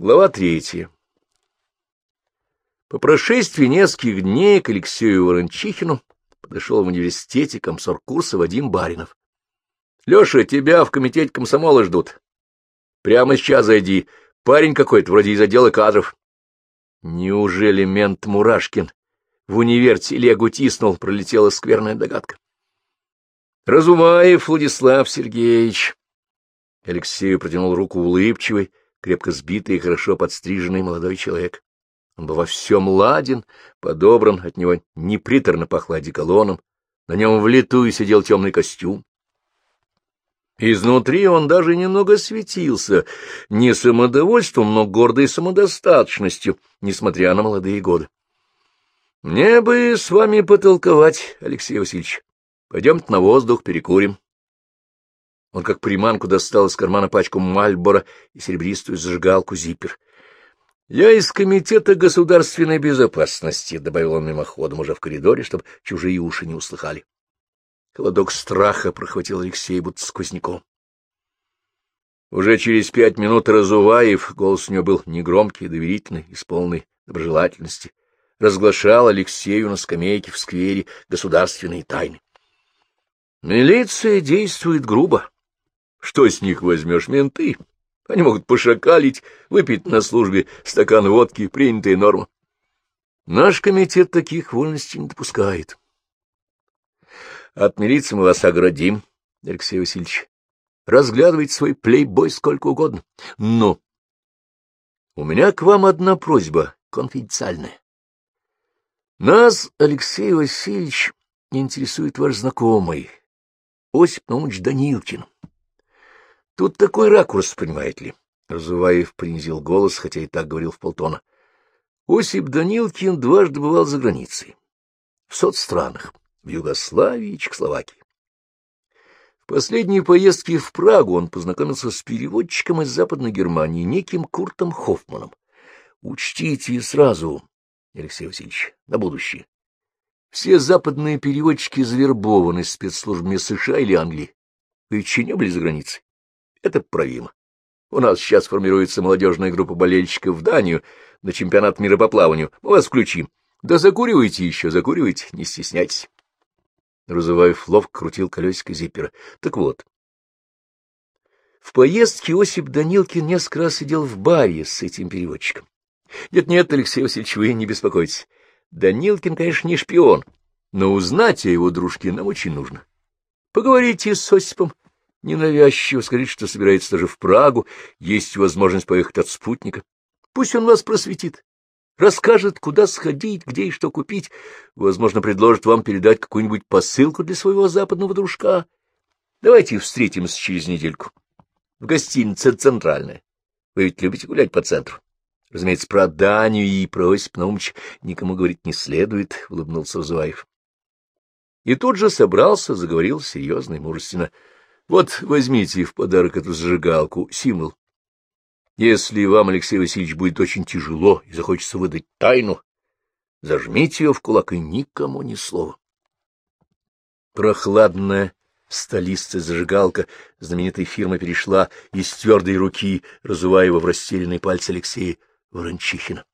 Глава третья. По прошествии нескольких дней к Алексею Ворончихину подошел в университете комсор курса Вадим Баринов. — Леша, тебя в комитете комсомола ждут. Прямо сейчас зайди. Парень какой-то, вроде из отдела кадров. Неужели мент Мурашкин в универ телегу тиснул, пролетела скверная догадка. — Разуваев Владислав Сергеевич. Алексею протянул руку улыбчивый, крепко сбитый и хорошо подстриженный молодой человек. Он был во всем ладен, подобран, от него неприторно пахло одеколоном, на нем влитую сидел темный костюм. Изнутри он даже немного светился, не самодовольством, но гордой самодостаточностью, несмотря на молодые годы. — Мне бы с вами потолковать, Алексей Васильевич. Пойдемте на воздух, перекурим. Он как приманку достал из кармана пачку Мальбора и серебристую зажигалку Зиппер. — Я из Комитета государственной безопасности, — добавил он мимоходом уже в коридоре, чтобы чужие уши не услыхали. Холодок страха прохватил Алексей будто сквозняком. Уже через пять минут Разуваев, голос у него был негромкий, доверительный, исполненный доброжелательности, разглашал Алексею на скамейке в сквере государственные тайны. Милиция действует грубо. Что с них возьмешь, менты? Они могут пошакалить, выпить на службе стакан водки, принятая норма. Наш комитет таких вольностей не допускает. От милиции мы вас оградим, Алексей Васильевич. Разглядывайте свой плейбой сколько угодно. Но у меня к вам одна просьба, конфиденциальная. Нас, Алексей Васильевич, интересует ваш знакомый, Осип Наумович Данилкин. Тут такой ракурс, понимаете ли. Разуваев принизил голос, хотя и так говорил в полтона. Осип Данилкин дважды бывал за границей. В соцстранах, в Югославии и Чехословакии. В последней поездке в Прагу он познакомился с переводчиком из Западной Германии, неким Куртом Хоффманом. Учтите сразу, Алексей Васильевич, на будущее. Все западные переводчики завербованы спецслужбами США или Англии. Еще не были за границей? Это поправимо. У нас сейчас формируется молодежная группа болельщиков в Данию на чемпионат мира по плаванию. Мы вас включим. Да закуривайте еще, закуривайте, не стесняйтесь. Разуваев ловко крутил колесико зиппера. Так вот. В поездке Осип Данилкин несколько раз сидел в баре с этим переводчиком. Нет-нет, Алексей Васильевич, вы не беспокойтесь. Данилкин, конечно, не шпион, но узнать о его дружке нам очень нужно. Поговорите с Осипом ненавязчиво, скажите, что собирается даже в Прагу, есть возможность поехать от спутника. Пусть он вас просветит, расскажет, куда сходить, где и что купить, возможно, предложит вам передать какую-нибудь посылку для своего западного дружка. Давайте встретимся через недельку. В гостинице «Центральная». Вы ведь любите гулять по центру? Разумеется, про Данию и про Осип Наумович никому говорить не следует, — улыбнулся Зуаев. И тут же собрался, заговорил серьезно и мужественно. — Вот возьмите в подарок эту зажигалку, символ. Если вам, Алексей Васильевич, будет очень тяжело и захочется выдать тайну, зажмите ее в кулак и никому ни слова. Прохладная столистая зажигалка знаменитой фирмы перешла из твердой руки Разуваева в растерянные пальцы Алексея Ворончихина.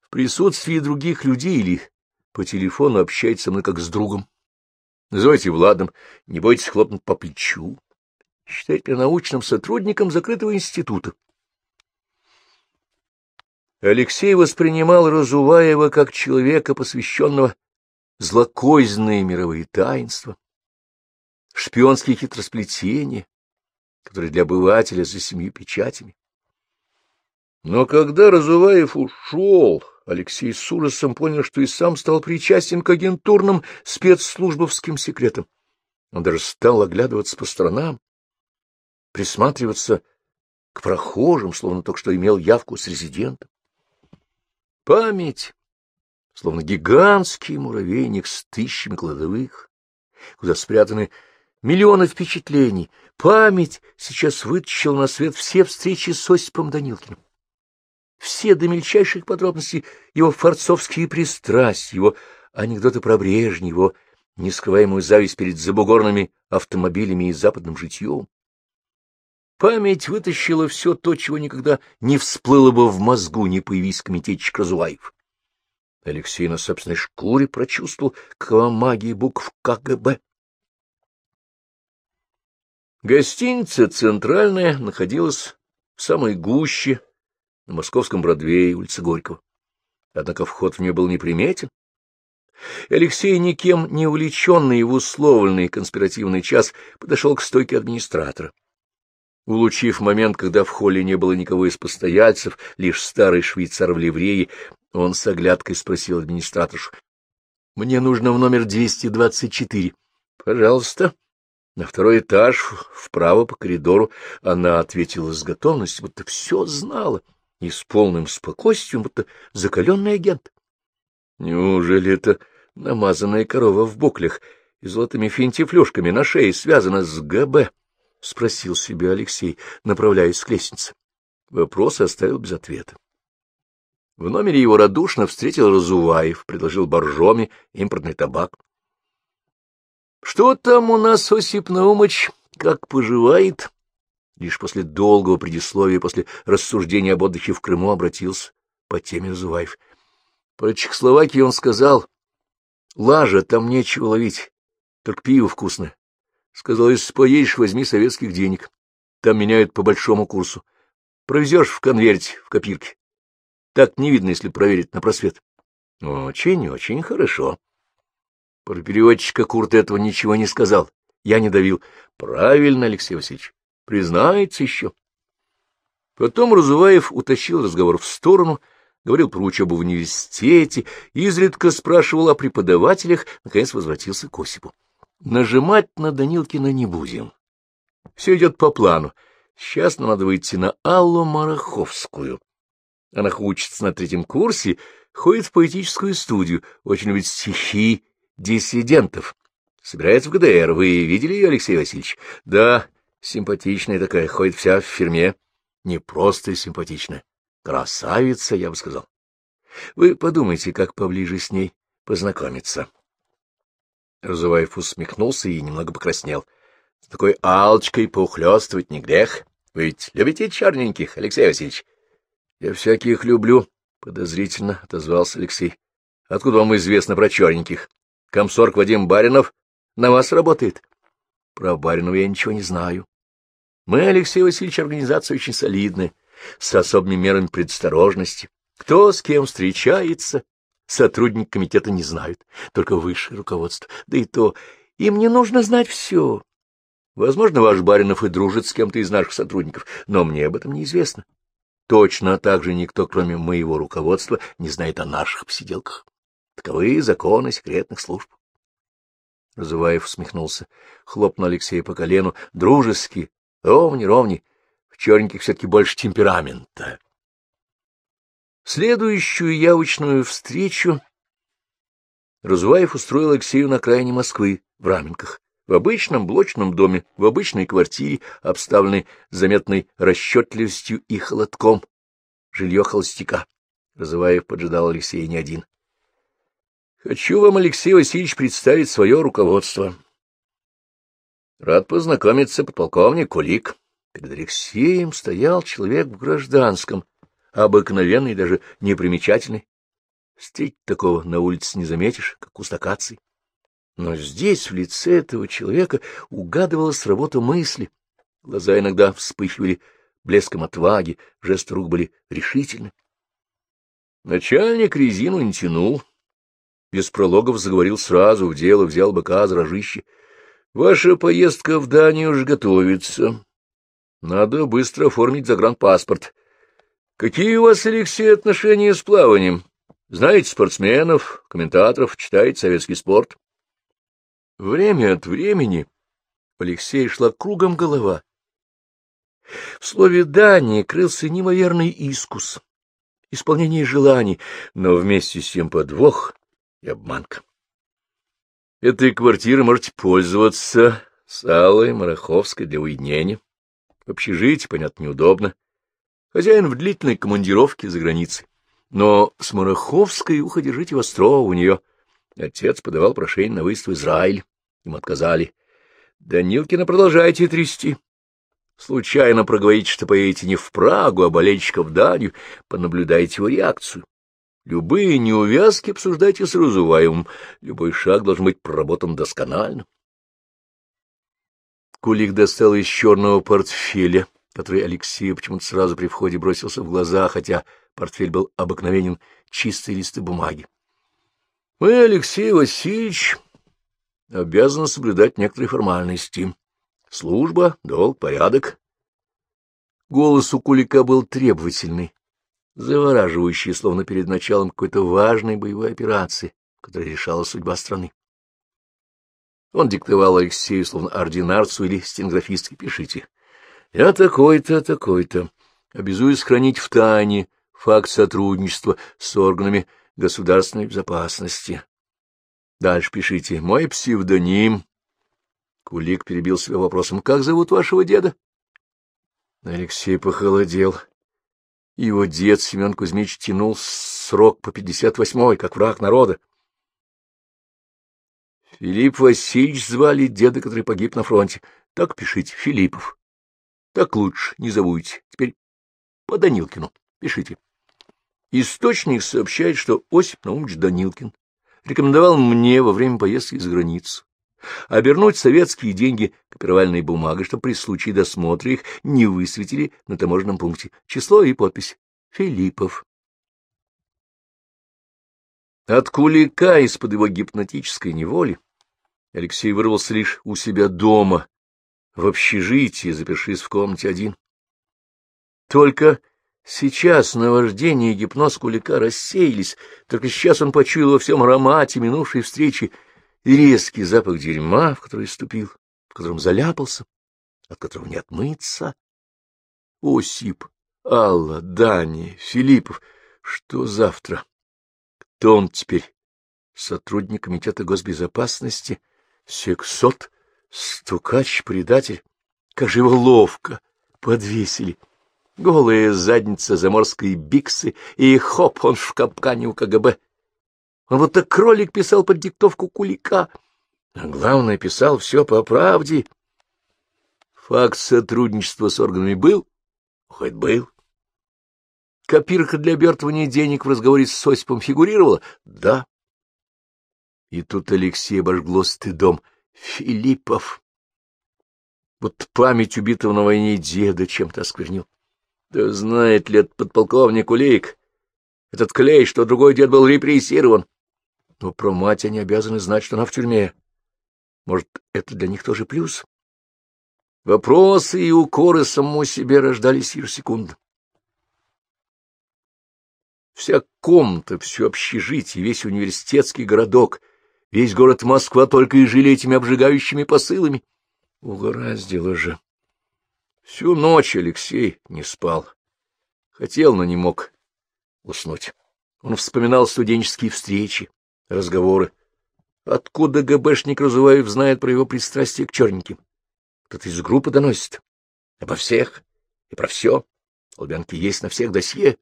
В присутствии других людей или по телефону общается со как с другом. Называйте Владом, не бойтесь хлопнуть по плечу. Считайте меня научным сотрудником закрытого института. Алексей воспринимал Разуваева как человека, посвященного злокозненные мировые таинства, шпионские хитросплетения, которые для обывателя за семью печатями. Но когда Разуваев ушел, Алексей с ужасом понял, что и сам стал причастен к агентурным спецслужбовским секретам. Он даже стал оглядываться по сторонам, присматриваться к прохожим, словно только что имел явку с резидентом. Память, словно гигантский муравейник с тысячами кладовых, куда спрятаны миллионы впечатлений. Память сейчас вытащила на свет все встречи с Осипом Данилкиным все до мельчайших подробностей его форцовские пристрастия, его анекдоты про Брежнев, его нескрываемую зависть перед забугорными автомобилями и западным житьем. Память вытащила все то, чего никогда не всплыло бы в мозгу, не появись комитетчик Разуваев. Алексей на собственной шкуре прочувствовал, какова магия букв КГБ. Гостиница «Центральная» находилась в самой гуще, на московском Бродвее, улице Горького. Однако вход в нее был неприметен. Алексей, никем не увлеченный в условленный конспиративный час, подошел к стойке администратора. Улучив момент, когда в холле не было никого из постояльцев, лишь старый швейцар в ливрее, он с оглядкой спросил администраторшу. — Мне нужно в номер 224. — Пожалуйста. На второй этаж, вправо по коридору, она ответила с готовностью, будто все знала, и с полным спокойствием, будто закаленный агент. Неужели это намазанная корова в буклях и золотыми финтифлюшками на шее связана с ГБ? — спросил себе Алексей, направляясь к лестнице. Вопрос оставил без ответа. В номере его радушно встретил Разуваев, предложил боржоми импортный табак. — Что там у нас, Осип Наумыч, как поживает? Лишь после долгого предисловия, после рассуждения об отдыхе в Крыму обратился по теме Разуваев. Про Чехословакию он сказал, — Лажа, там нечего ловить, только пиво вкусное. Сказал, если поедешь, возьми советских денег. Там меняют по большому курсу. Провезешь в конверте, в копирке. Так не видно, если проверить на просвет. Очень-очень хорошо. Про переводчика Курт этого ничего не сказал. Я не давил. Правильно, Алексей Васильевич. Признается еще. Потом Разуваев утащил разговор в сторону, говорил про учебу в университете, изредка спрашивал о преподавателях, наконец возвратился к Осипу. Нажимать на Данилкина не будем. Все идет по плану. Сейчас нам надо выйти на Аллу Мараховскую. Она учится на третьем курсе, ходит в поэтическую студию, очень любит стихи диссидентов. Собирается в ГДР. Вы видели ее, Алексей Васильевич? Да, симпатичная такая, ходит вся в фирме. Не просто симпатичная, красавица, я бы сказал. Вы подумайте, как поближе с ней познакомиться. Разуваев усмехнулся и немного покраснел. С такой алчкой поухлёстывать не грех. Вы ведь любите черненьких, Алексей Васильевич? — Я всяких люблю, — подозрительно отозвался Алексей. — Откуда вам известно про черненьких? Комсорг Вадим Баринов на вас работает? — Про Баринова я ничего не знаю. Мы, Алексей Васильевич, организация очень солидная, с особыми мерами предосторожности. Кто с кем встречается, сотрудник комитета не знают, только высшее руководство. Да и то им не нужно знать все. Возможно, ваш Баринов и дружит с кем-то из наших сотрудников, но мне об этом неизвестно. Точно так же никто, кроме моего руководства, не знает о наших посиделках. Таковы законы секретных служб. Разуваев усмехнулся, хлопнул Алексея по колену, дружески, ровни, ровни, в черненьких все-таки больше темперамента. Следующую явочную встречу Разуваев устроил Алексею на окраине Москвы, в Раменках в обычном блочном доме, в обычной квартире, обставленной заметной расчетливостью и холодком. Жилье холостяка. Разуваев поджидал Алексея не один. — Хочу вам, Алексей Васильевич, представить свое руководство. Рад познакомиться, подполковник Кулик. Перед Алексеем стоял человек в гражданском, обыкновенный, даже непримечательный. Встретить такого на улице не заметишь, как у стакаций. Но здесь, в лице этого человека, угадывалась работа мысли. Глаза иногда вспыхивали блеском отваги, жесты рук были решительны. Начальник резину не тянул. Без прологов заговорил сразу в дело, взял быка за рожище. — Ваша поездка в Данию уже готовится. Надо быстро оформить загранпаспорт. Какие у вас, Алексей, отношения с плаванием? Знаете спортсменов, комментаторов, читаете советский спорт? Время от времени Алексей шла кругом голова. В слове «дание» крылся неимоверный искус, исполнение желаний, но вместе с тем подвох и обманка. Этой квартирой можете пользоваться с Аллой Мараховской для уединения. В общежитии, понятно, неудобно. Хозяин в длительной командировке за границей. Но с Мараховской ухо держите востро, у нее Отец подавал прошение на выезд в Израиль. Им отказали. Данилкина продолжайте трясти. Случайно проговорите, что поедете не в Прагу, а болельщиков в Данию, понаблюдайте его реакцию. Любые неувязки обсуждайте с Разуваевым. Любой шаг должен быть проработан досконально. Кулик достал из черного портфеля, который Алексею почему-то сразу при входе бросился в глаза, хотя портфель был обыкновенен, чистые листы бумаги. — Мы, Алексей Васильевич, обязаны соблюдать некоторые формальности. Служба, долг, порядок. Голос у Кулика был требовательный, завораживающий, словно перед началом какой-то важной боевой операции, которая решала судьба страны. Он диктовал Алексею, словно ординарцу или стенографистке, пишите. «Я такой-то, такой-то. Обязуюсь хранить в тайне факт сотрудничества с органами государственной безопасности. Дальше пишите. Мой псевдоним. Кулик перебил себя вопросом. Как зовут вашего деда? Алексей похолодел. Его дед Семен Кузьмич тянул срок по пятьдесят восьмой, как враг народа. Филипп Васильевич звали деда, который погиб на фронте. Так пишите, Филиппов. Так лучше, не забудьте. Теперь по Данилкину пишите. Источник сообщает, что Осип Наумович Данилкин рекомендовал мне во время поездки за границу обернуть советские деньги копировальной бумагой, чтобы при случае досмотра их не высветили на таможенном пункте число и подпись «Филиппов». От кулика из-под его гипнотической неволи Алексей вырвался лишь у себя дома, в общежитии, запершись в комнате один. Только сейчас наваждение и гипноз кулика рассеялись, только сейчас он почуял во всем аромате минувшей встречи и резкий запах дерьма, в который ступил, в котором заляпался, от которого не отмыться. Осип, Алла, Дани, Филиппов, что завтра? Кто он теперь? Сотрудник комитета госбезопасности? Сексот? Стукач, предатель? Как же его ловко подвесили! Голая задница заморской биксы, и хоп, он в капкане у КГБ. Он вот так кролик писал под диктовку кулика, а главное, писал все по правде. Факт сотрудничества с органами был? Хоть был. Копирка для обертывания денег в разговоре с Осипом фигурировала? Да. И тут Алексей обожгло стыдом. Филиппов. Вот память убитого на войне деда чем-то осквернил. Да знает ли этот подполковник Улейк, этот клей, что другой дед был репрессирован. Но про мать они обязаны знать, что она в тюрьме. Может, это для них тоже плюс? Вопросы и укоры самому себе рождались ежесекундно. Вся комната, все общежитие, весь университетский городок, весь город Москва только и жили этими обжигающими посылами. Угораздило же. Всю ночь Алексей не спал. Хотел, но не мог уснуть. Он вспоминал студенческие встречи, разговоры. Откуда ГБшник Разуваев знает про его пристрастие к черненьким? Кто-то из группы доносит. Обо всех и про все. Лубянки есть на всех досье.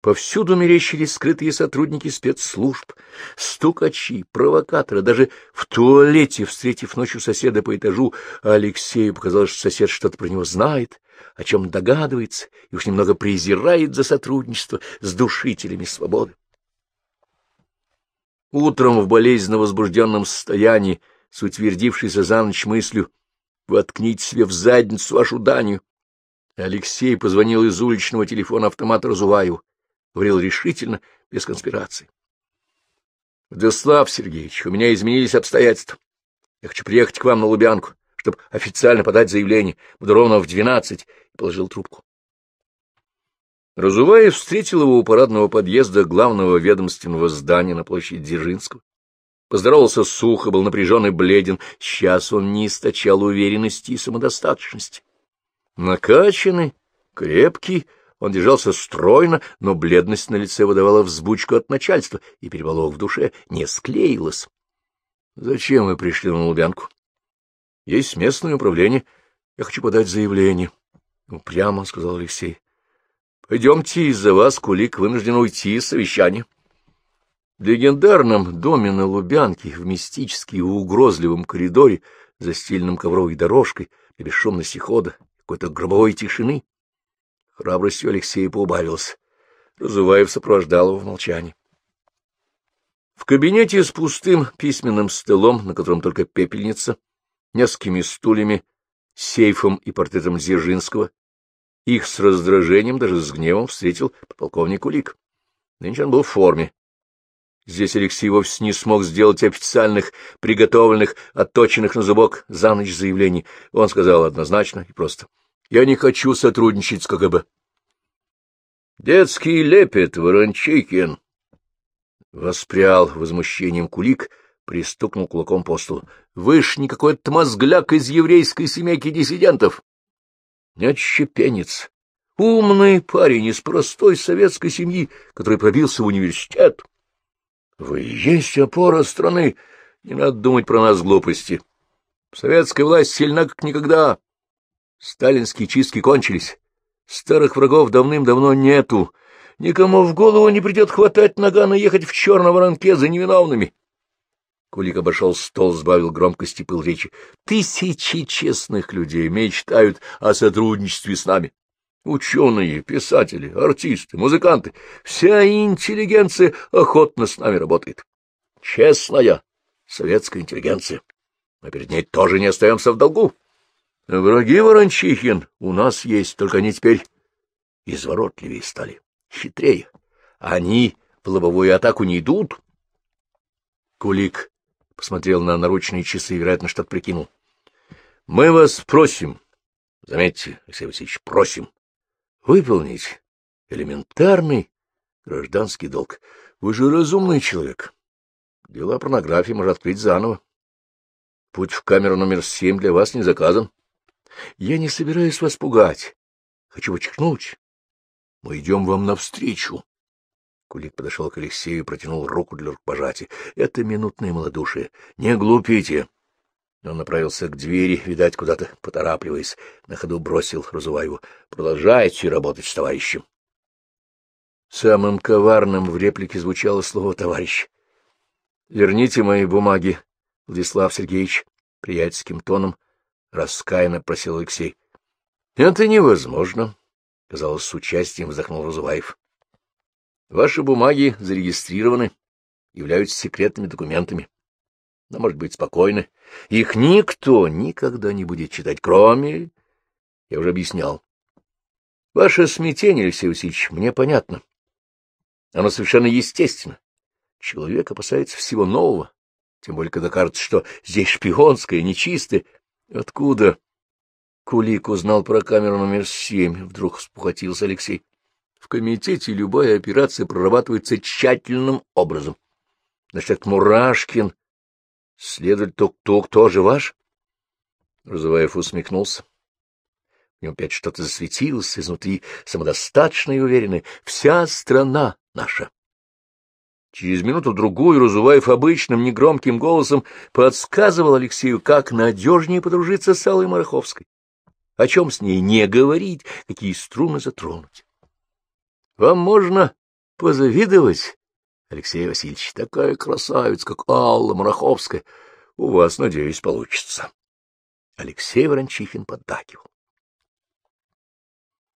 Повсюду мерещились скрытые сотрудники спецслужб, стукачи, провокаторы. Даже в туалете, встретив ночью соседа по этажу, Алексею показалось, что сосед что-то про него знает, о чем догадывается и уж немного презирает за сотрудничество с душителями свободы. Утром в болезненно возбужденном состоянии, с утвердившейся за ночь мыслью, «Воткните себе в задницу вашу Данию!» Алексей позвонил из уличного телефона автомата Разуваеву говорил решительно, без конспирации. — Владислав Сергеевич, у меня изменились обстоятельства. Я хочу приехать к вам на Лубянку, чтобы официально подать заявление. Буду ровно в двенадцать, положил трубку. Разуваев встретил его у парадного подъезда главного ведомственного здания на площади Дзержинского. Поздоровался сухо, был напряжен и бледен. Сейчас он не источал уверенности и самодостаточности. Накачанный, крепкий, он держался стройно, но бледность на лице выдавала взбучку от начальства, и переполох в душе не склеилась. — Зачем вы пришли на Лубянку? — Есть местное управление. Я хочу подать заявление. — Упрямо, — сказал Алексей. — Пойдемте, из-за вас Кулик вынужден уйти из совещания. В легендарном доме на Лубянке, в мистически угрозливом коридоре, застеленном ковровой дорожкой для бесшумности хода, какой-то гробовой тишины. Храбростью Алексея поубавился. Разуваев сопровождал его в молчании. В кабинете с пустым письменным столом, на котором только пепельница, несколькими стульями, сейфом и портретом Дзержинского, их с раздражением, даже с гневом встретил подполковник Улик. Нынче он был в форме. Здесь Алексей вовсе не смог сделать официальных, приготовленных, отточенных на зубок за ночь заявлений. Он сказал однозначно и просто. — Я не хочу сотрудничать с КГБ. — Детский лепет, Ворончейкин! Воспрял возмущением кулик, пристукнул кулаком по столу. — Вы ж не какой-то мозгляк из еврейской семейки диссидентов. Не отщепенец. Умный парень из простой советской семьи, который пробился в университет. Вы есть опора страны. Не надо думать про нас глупости. Советская власть сильна, как никогда. Сталинские чистки кончились. Старых врагов давным-давно нету. Никому в голову не придет хватать наган и ехать в черном воронке за невиновными. Кулик обошел стол, сбавил громкости пыл речи. Тысячи честных людей мечтают о сотрудничестве с нами. Ученые, писатели, артисты, музыканты — вся интеллигенция охотно с нами работает. Честная советская интеллигенция. Мы перед ней тоже не остаемся в долгу. Враги Ворончихин у нас есть, только они теперь изворотливее стали, хитрее. Они в лобовую атаку не идут. Кулик посмотрел на наручные часы и, вероятно, что-то прикинул. — Мы вас просим, заметьте, Алексей Васильевич, просим, выполнить элементарный гражданский долг. Вы же разумный человек. Дела порнографии можно открыть заново. Путь в камеру номер семь для вас не заказан. Я не собираюсь вас пугать. Хочу подчеркнуть. Мы идем вам навстречу. Кулик подошел к Алексею и протянул руку для рукопожатия. — Это минутное малодушие. Не глупите. Он направился к двери, видать, куда-то поторапливаясь. На ходу бросил Разуваеву. — Продолжайте работать с товарищем. Самым коварным в реплике звучало слово «товарищ». — Верните мои бумаги, Владислав Сергеевич, — приятельским тоном раскаянно просил Алексей. — Это невозможно, — казалось, с участием вздохнул Разуваев. Ваши бумаги зарегистрированы, являются секретными документами. Но, может быть, спокойны. Их никто никогда не будет читать, кроме... Я уже объяснял. Ваше смятение, Алексей Васильевич, мне понятно. Оно совершенно естественно. Человек опасается всего нового, тем более, когда кажется, что здесь шпионское, нечистое. Откуда? Кулик узнал про камеру номер семь, вдруг спухотился Алексей. В комитете любая операция прорабатывается тщательным образом. Значит, Мурашкин, следователь Тук-Тук, тоже ваш? Розуваев усмехнулся. В нем опять что-то засветилось изнутри, самодостаточно и уверенное. Вся страна наша. Через минуту-другую Разуваев обычным негромким голосом подсказывал Алексею, как надежнее подружиться с Аллой Мараховской, о чем с ней не говорить, какие струны затронуть. Вам можно позавидовать, Алексей Васильевич, такая красавица, как Алла Мараховская. У вас, надеюсь, получится. Алексей Ворончихин поддакивал.